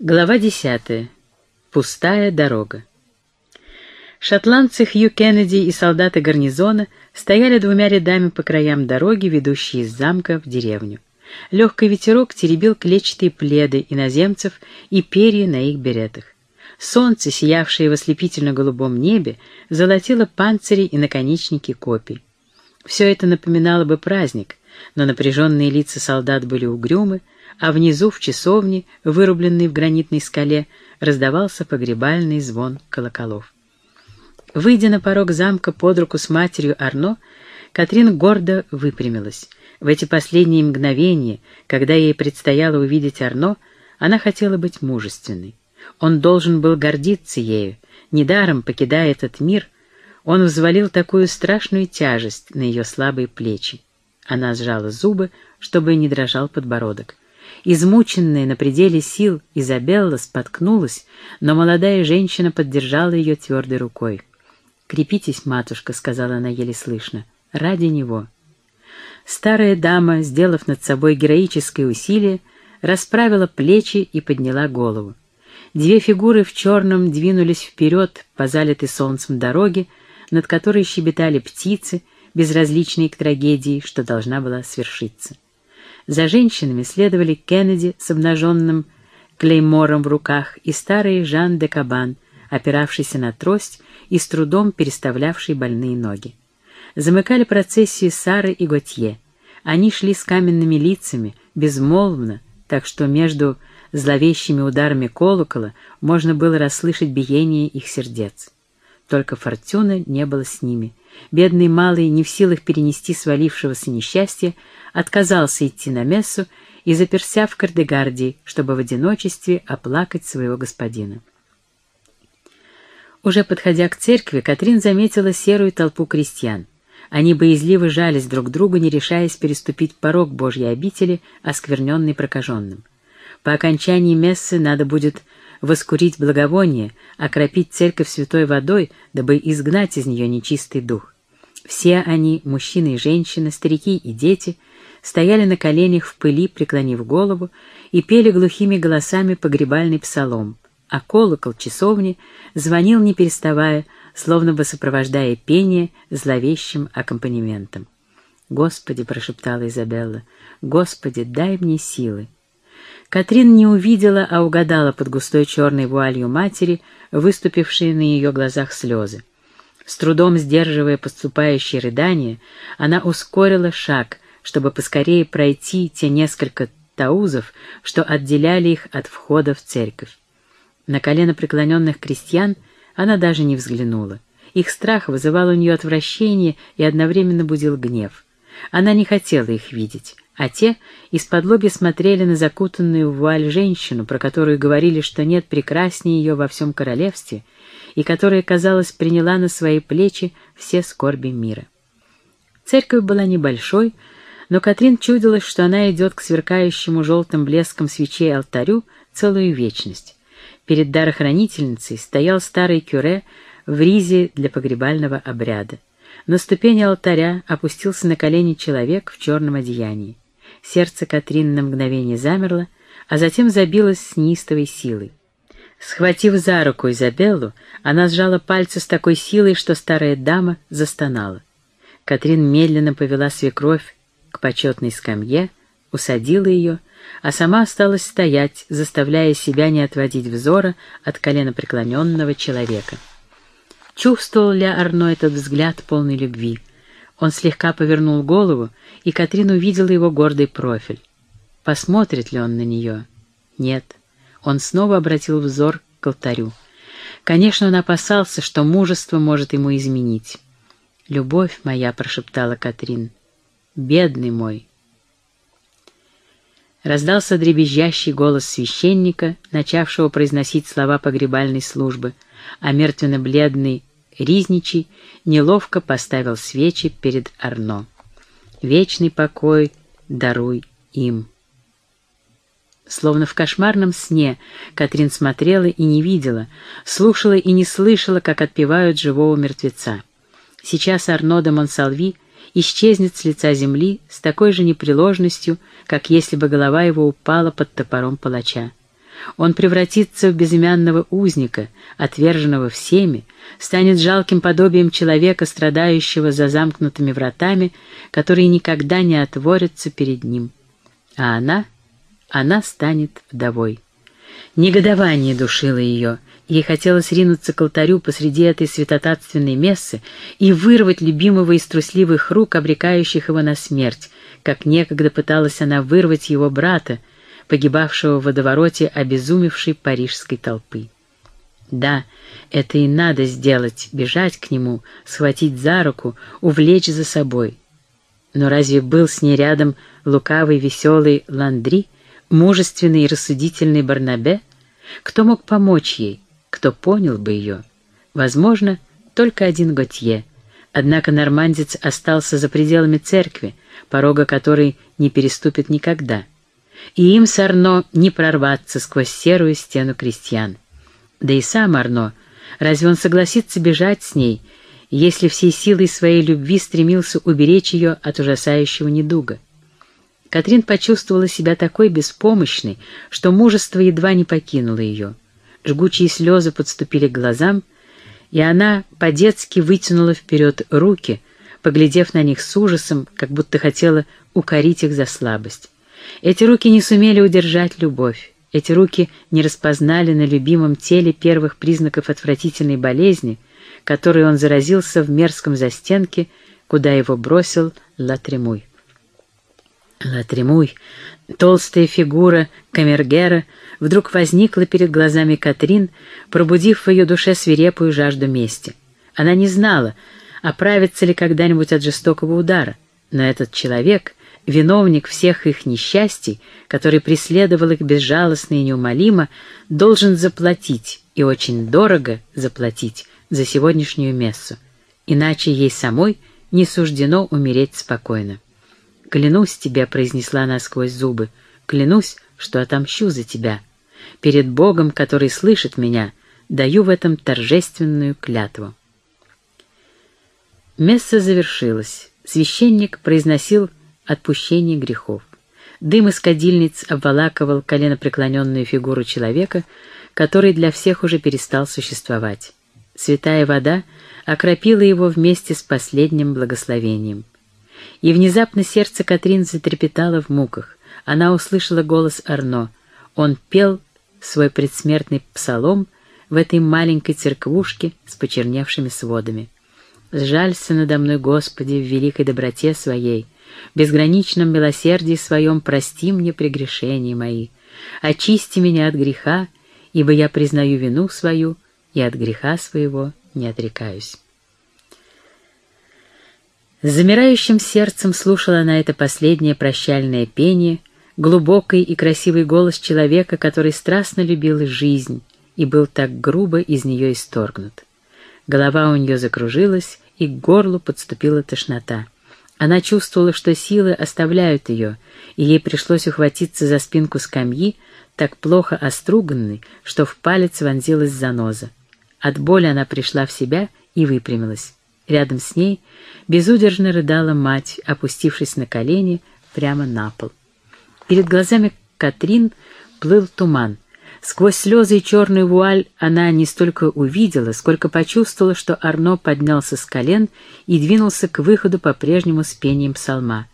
Глава десятая. Пустая дорога. Шотландцы Хью Кеннеди и солдаты гарнизона стояли двумя рядами по краям дороги, ведущей из замка в деревню. Легкий ветерок теребил клетчатые пледы иноземцев и перья на их беретах. Солнце, сиявшее в ослепительно-голубом небе, золотило панцири и наконечники копий. Все это напоминало бы праздник, но напряженные лица солдат были угрюмы, а внизу, в часовне, вырубленной в гранитной скале, раздавался погребальный звон колоколов. Выйдя на порог замка под руку с матерью Арно, Катрин гордо выпрямилась. В эти последние мгновения, когда ей предстояло увидеть Арно, она хотела быть мужественной. Он должен был гордиться ею. Недаром, покидая этот мир, он взвалил такую страшную тяжесть на ее слабые плечи. Она сжала зубы, чтобы не дрожал подбородок. Измученная на пределе сил, Изабелла споткнулась, но молодая женщина поддержала ее твердой рукой. «Крепитесь, матушка», — сказала она еле слышно, — «ради него». Старая дама, сделав над собой героическое усилие, расправила плечи и подняла голову. Две фигуры в черном двинулись вперед по залитой солнцем дороге, над которой щебетали птицы, безразличные к трагедии, что должна была свершиться. За женщинами следовали Кеннеди с обнаженным клеймором в руках и старый Жан де Кабан, опиравшийся на трость и с трудом переставлявший больные ноги. Замыкали процессию Сары и Готье. Они шли с каменными лицами, безмолвно, так что между зловещими ударами колокола можно было расслышать биение их сердец. Только Фортуна не было с ними. Бедный малый, не в силах перенести свалившегося несчастья, отказался идти на мессу и заперся в Кардегардии, чтобы в одиночестве оплакать своего господина. Уже подходя к церкви, Катрин заметила серую толпу крестьян. Они боязливо жались друг другу, не решаясь переступить порог Божьей обители, оскверненный прокаженным. По окончании мессы надо будет воскурить благовоние, окропить церковь святой водой, дабы изгнать из нее нечистый дух. Все они, мужчины и женщины, старики и дети, стояли на коленях в пыли, преклонив голову, и пели глухими голосами погребальный псалом, а колокол часовни звонил не переставая, словно бы сопровождая пение зловещим аккомпанементом. «Господи!» — прошептала Изабелла. «Господи, дай мне силы!» Катрин не увидела, а угадала под густой черной вуалью матери, выступившие на ее глазах слезы. С трудом сдерживая подступающие рыдания, она ускорила шаг, чтобы поскорее пройти те несколько таузов, что отделяли их от входа в церковь. На колено преклоненных крестьян она даже не взглянула. Их страх вызывал у нее отвращение и одновременно будил гнев. Она не хотела их видеть а те из-под лоби смотрели на закутанную в вуаль женщину, про которую говорили, что нет прекраснее ее во всем королевстве, и которая, казалось, приняла на свои плечи все скорби мира. Церковь была небольшой, но Катрин чудилась, что она идет к сверкающему желтым блеском свечей алтарю целую вечность. Перед дарохранительницей стоял старый кюре в ризе для погребального обряда. На ступени алтаря опустился на колени человек в черном одеянии. Сердце Катрин на мгновение замерло, а затем забилось с неистовой силой. Схватив за руку Изабеллу, она сжала пальцы с такой силой, что старая дама застонала. Катрин медленно повела свекровь к почетной скамье, усадила ее, а сама осталась стоять, заставляя себя не отводить взора от коленопреклоненного человека. Чувствовал ли Арно этот взгляд полный любви? Он слегка повернул голову, и Катрин увидела его гордый профиль. Посмотрит ли он на нее? Нет. Он снова обратил взор к алтарю. Конечно, он опасался, что мужество может ему изменить. «Любовь моя», — прошептала Катрин, — «бедный мой». Раздался дребезжащий голос священника, начавшего произносить слова погребальной службы, а мертвенно-бледный Ризничий неловко поставил свечи перед Арно. «Вечный покой даруй им». Словно в кошмарном сне Катрин смотрела и не видела, слушала и не слышала, как отпевают живого мертвеца. Сейчас Арно де Монсалви исчезнет с лица земли с такой же непреложностью, как если бы голова его упала под топором палача. Он превратится в безымянного узника, отверженного всеми, станет жалким подобием человека, страдающего за замкнутыми вратами, которые никогда не отворятся перед ним. А она, она станет вдовой. Негодование душило ее. Ей хотелось ринуться к алтарю посреди этой святотатственной мессы и вырвать любимого из трусливых рук, обрекающих его на смерть, как некогда пыталась она вырвать его брата, погибавшего в водовороте обезумевшей парижской толпы. Да, это и надо сделать, бежать к нему, схватить за руку, увлечь за собой. Но разве был с ней рядом лукавый, веселый Ландри, мужественный и рассудительный Барнабе? Кто мог помочь ей? Кто понял бы ее? Возможно, только один Готье. Однако нормандец остался за пределами церкви, порога которой не переступит никогда. И им с Арно не прорваться сквозь серую стену крестьян. Да и сам Арно, разве он согласится бежать с ней, если всей силой своей любви стремился уберечь ее от ужасающего недуга? Катрин почувствовала себя такой беспомощной, что мужество едва не покинуло ее. Жгучие слезы подступили к глазам, и она по-детски вытянула вперед руки, поглядев на них с ужасом, как будто хотела укорить их за слабость. Эти руки не сумели удержать любовь. Эти руки не распознали на любимом теле первых признаков отвратительной болезни, которой он заразился в мерзком застенке, куда его бросил Латремуй. Латремуй, толстая фигура камергера, вдруг возникла перед глазами Катрин, пробудив в ее душе свирепую жажду мести. Она не знала, оправится ли когда-нибудь от жестокого удара, но этот человек, виновник всех их несчастий, который преследовал их безжалостно и неумолимо, должен заплатить, и очень дорого заплатить, за сегодняшнюю мессу, иначе ей самой не суждено умереть спокойно. «Клянусь тебе», — произнесла она сквозь зубы, — «клянусь, что отомщу за тебя. Перед Богом, который слышит меня, даю в этом торжественную клятву». Месса завершилась. Священник произносил отпущение грехов. Дым из кадильниц обволакивал коленопреклоненную фигуру человека, который для всех уже перестал существовать. Святая вода окропила его вместе с последним благословением. И внезапно сердце Катрин затрепетало в муках. Она услышала голос Арно. Он пел свой предсмертный псалом в этой маленькой церквушке с почерневшими сводами. «Сжалься надо мной, Господи, в великой доброте Своей, в безграничном милосердии Своем прости мне прегрешения мои, очисти меня от греха, ибо я признаю вину свою и от греха своего не отрекаюсь». С замирающим сердцем слушала она это последнее прощальное пение, глубокий и красивый голос человека, который страстно любил жизнь и был так грубо из нее исторгнут. Голова у нее закружилась, и к горлу подступила тошнота. Она чувствовала, что силы оставляют ее, и ей пришлось ухватиться за спинку скамьи, так плохо оструганной, что в палец вонзилась заноза. От боли она пришла в себя и выпрямилась. Рядом с ней безудержно рыдала мать, опустившись на колени прямо на пол. Перед глазами Катрин плыл туман. Сквозь слезы и черную вуаль она не столько увидела, сколько почувствовала, что Арно поднялся с колен и двинулся к выходу по-прежнему с пением псалма.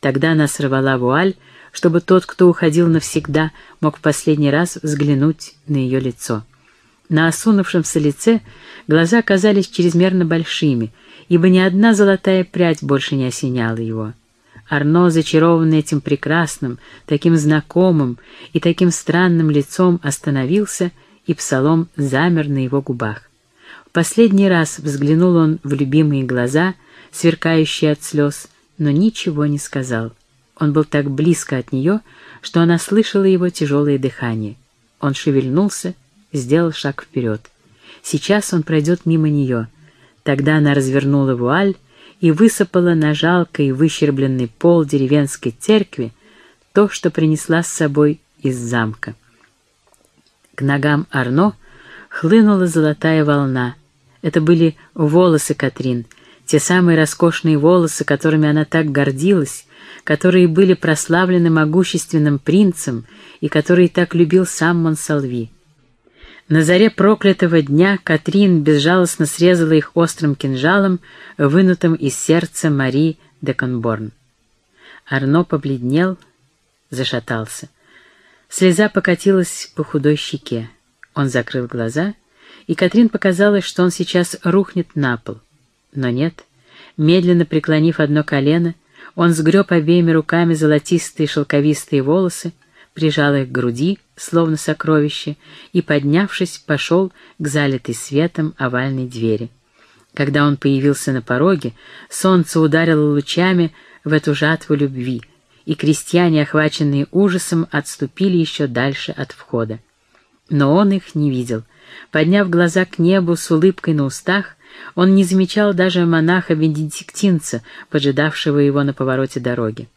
Тогда она сорвала вуаль, чтобы тот, кто уходил навсегда, мог в последний раз взглянуть на ее лицо. На осунувшемся лице глаза казались чрезмерно большими, ибо ни одна золотая прядь больше не осеняла его. Арно, зачарованный этим прекрасным, таким знакомым и таким странным лицом, остановился, и псалом замер на его губах. В последний раз взглянул он в любимые глаза, сверкающие от слез, но ничего не сказал. Он был так близко от нее, что она слышала его тяжелое дыхание. Он шевельнулся сделал шаг вперед. Сейчас он пройдет мимо нее. Тогда она развернула вуаль и высыпала на жалкий выщербленный пол деревенской церкви то, что принесла с собой из замка. К ногам Арно хлынула золотая волна. Это были волосы Катрин, те самые роскошные волосы, которыми она так гордилась, которые были прославлены могущественным принцем и которые так любил сам Монсалви. На заре проклятого дня Катрин безжалостно срезала их острым кинжалом, вынутым из сердца Мари де Конборн. Арно побледнел, зашатался. Слеза покатилась по худой щеке. Он закрыл глаза, и Катрин показалось, что он сейчас рухнет на пол. Но нет, медленно преклонив одно колено, он сгреб обеими руками золотистые шелковистые волосы, прижал их к груди, словно сокровище, и, поднявшись, пошел к залитой светом овальной двери. Когда он появился на пороге, солнце ударило лучами в эту жатву любви, и крестьяне, охваченные ужасом, отступили еще дальше от входа. Но он их не видел. Подняв глаза к небу с улыбкой на устах, он не замечал даже монаха-бенедиктинца, поджидавшего его на повороте дороги.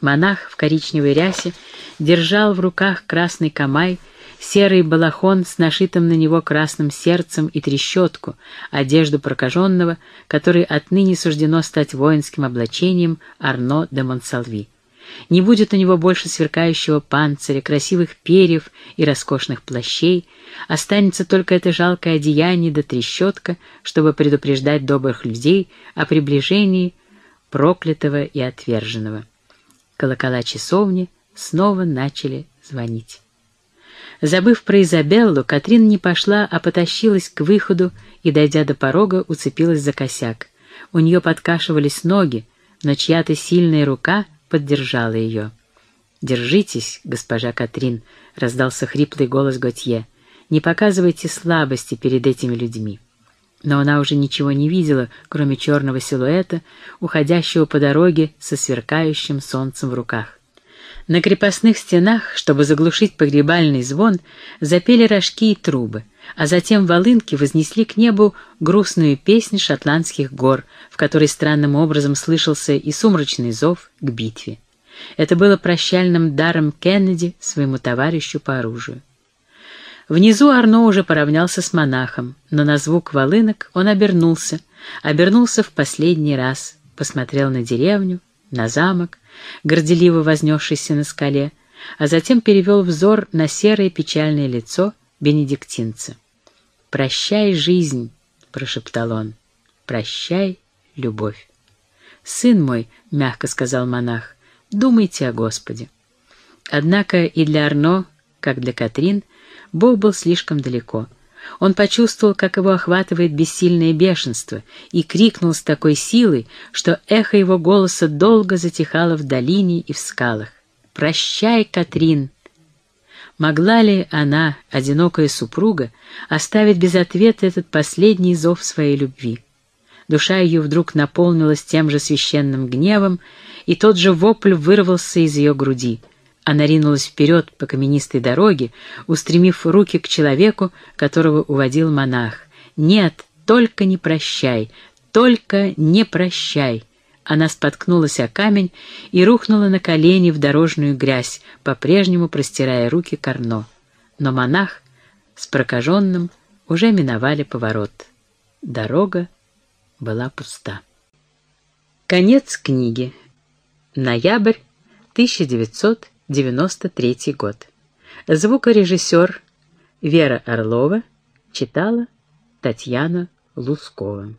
Монах в коричневой рясе держал в руках красный камай, серый балахон с нашитым на него красным сердцем и трещотку, одежду прокаженного, которой отныне суждено стать воинским облачением Арно де Монсалви. Не будет у него больше сверкающего панциря, красивых перьев и роскошных плащей, останется только это жалкое одеяние да трещотка, чтобы предупреждать добрых людей о приближении проклятого и отверженного. Колокола часовни снова начали звонить. Забыв про Изабеллу, Катрин не пошла, а потащилась к выходу и, дойдя до порога, уцепилась за косяк. У нее подкашивались ноги, но чья-то сильная рука поддержала ее. «Держитесь, госпожа Катрин», — раздался хриплый голос Готье. «Не показывайте слабости перед этими людьми» но она уже ничего не видела, кроме черного силуэта, уходящего по дороге со сверкающим солнцем в руках. На крепостных стенах, чтобы заглушить погребальный звон, запели рожки и трубы, а затем волынки вознесли к небу грустную песнь шотландских гор, в которой странным образом слышался и сумрачный зов к битве. Это было прощальным даром Кеннеди своему товарищу по оружию. Внизу Арно уже поравнялся с монахом, но на звук волынок он обернулся, обернулся в последний раз, посмотрел на деревню, на замок, горделиво вознесшийся на скале, а затем перевел взор на серое печальное лицо бенедиктинца. «Прощай, жизнь!» — прошептал он. «Прощай, любовь!» «Сын мой», — мягко сказал монах, — «думайте о Господе». Однако и для Арно, как для Катрин, Бог был слишком далеко. Он почувствовал, как его охватывает бессильное бешенство, и крикнул с такой силой, что эхо его голоса долго затихало в долине и в скалах. «Прощай, Катрин!» Могла ли она, одинокая супруга, оставить без ответа этот последний зов своей любви? Душа ее вдруг наполнилась тем же священным гневом, и тот же вопль вырвался из ее груди — она ринулась вперед по каменистой дороге, устремив руки к человеку, которого уводил монах. «Нет, только не прощай, только не прощай!» Она споткнулась о камень и рухнула на колени в дорожную грязь, по-прежнему простирая руки к Арно. Но монах с прокаженным уже миновали поворот. Дорога была пуста. Конец книги. Ноябрь 1900 93 год. Звукорежиссер Вера Орлова читала Татьяна Лускова.